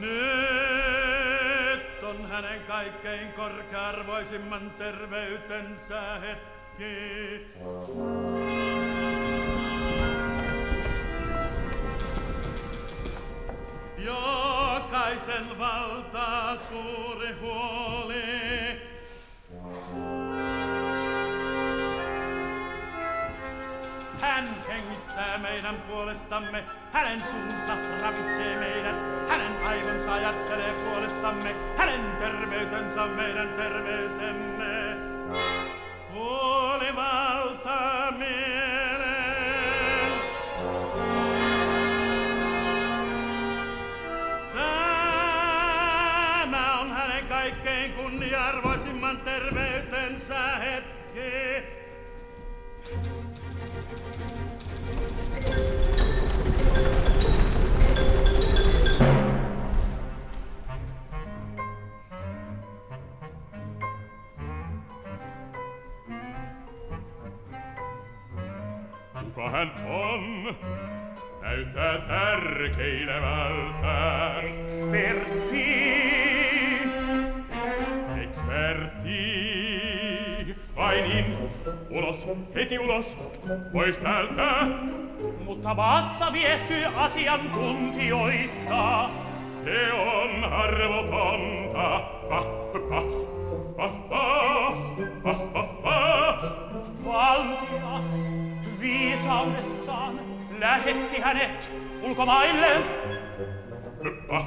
Nyt on hänen kaikkein korkearvoisimman terveytensä hetki. Jokaisen valtaa suuri huoli. Hengittää meidän puolestamme, hänen suunsa ravitsee meidät, hänen aivonsa ajattelee puolestamme, hänen terveytensä meidän terveytemme. Puoli valtaa mieleen. Tämä on hänen kaikkein kunnia-arvoisimman terveytensä hetki. kohan on. Näyttää tärkeilevältä. Eksperti! Eksperti! Vai niin? Ulos, heti ulos, pois täältä! Mutta maassa viehtyy asiantuntijoista. Se on arvotonta. Pah, pah. saunessaan lähetti hänet ulkomaille. Höppah.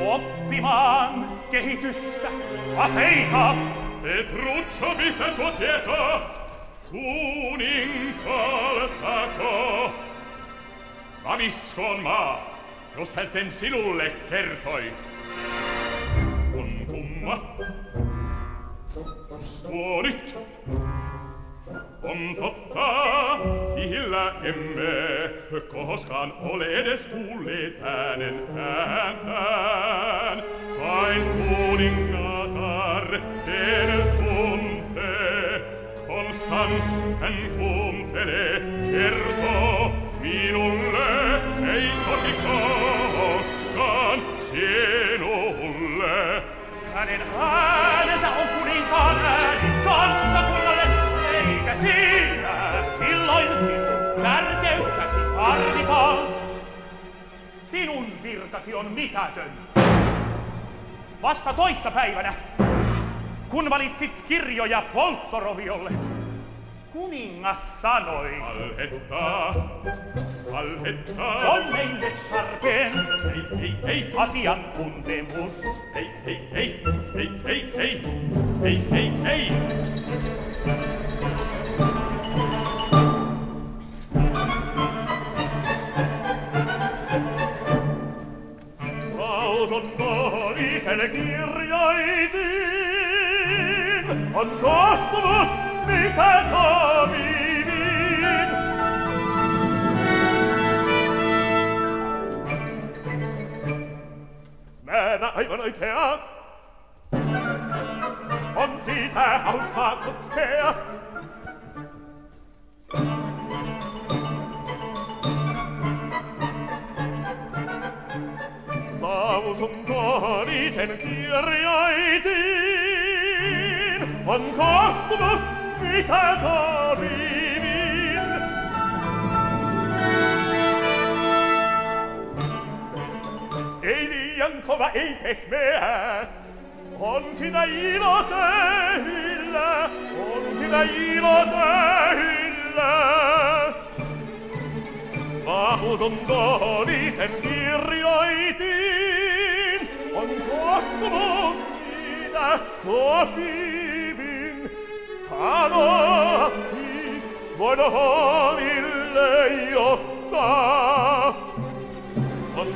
Oppimaan kehitystä, aseita. Petruccio, mistä tuo tieto? Kuninkaltako. Vaviskoon maa, jos hän sen sinulle kertoi. Kun kumma, suonit, ontottaa, sillä emme koskaan ole edes kuulleet äänen ääntään. Vain kuningatar sen tuntee, Konstans hän kuuntelee, kertoo minulle, ei toki koskaan sinulle. Hänen äänensä on kuninkaan äänen. Siinä silloin sinun tärkeyttäsi tarvitaan. Sinun virkasi on mitätön. Vasta toissa päivänä, kun valitsit kirjoja polttoroviolle, kuningas sanoi, Valhettaa, valhettaa. on meille tarpeen Hei, hei, hei, asiantuntemus. hei, hei, hei, hei, hei, hei, hei, hei, hei. Pelegirioidin, on costumos vita dominin. Männer, Eimer, Eukea, on sieht er aus eisen kyriaitin, on kostumus mitä sopivin. Ei liian kova, ei pehmeä, on sitä ilo tehillä, on sitä ilo tehillä. Vapus on tohon, sen kirjoitin nostros ida sopivin sano volon ille iotta con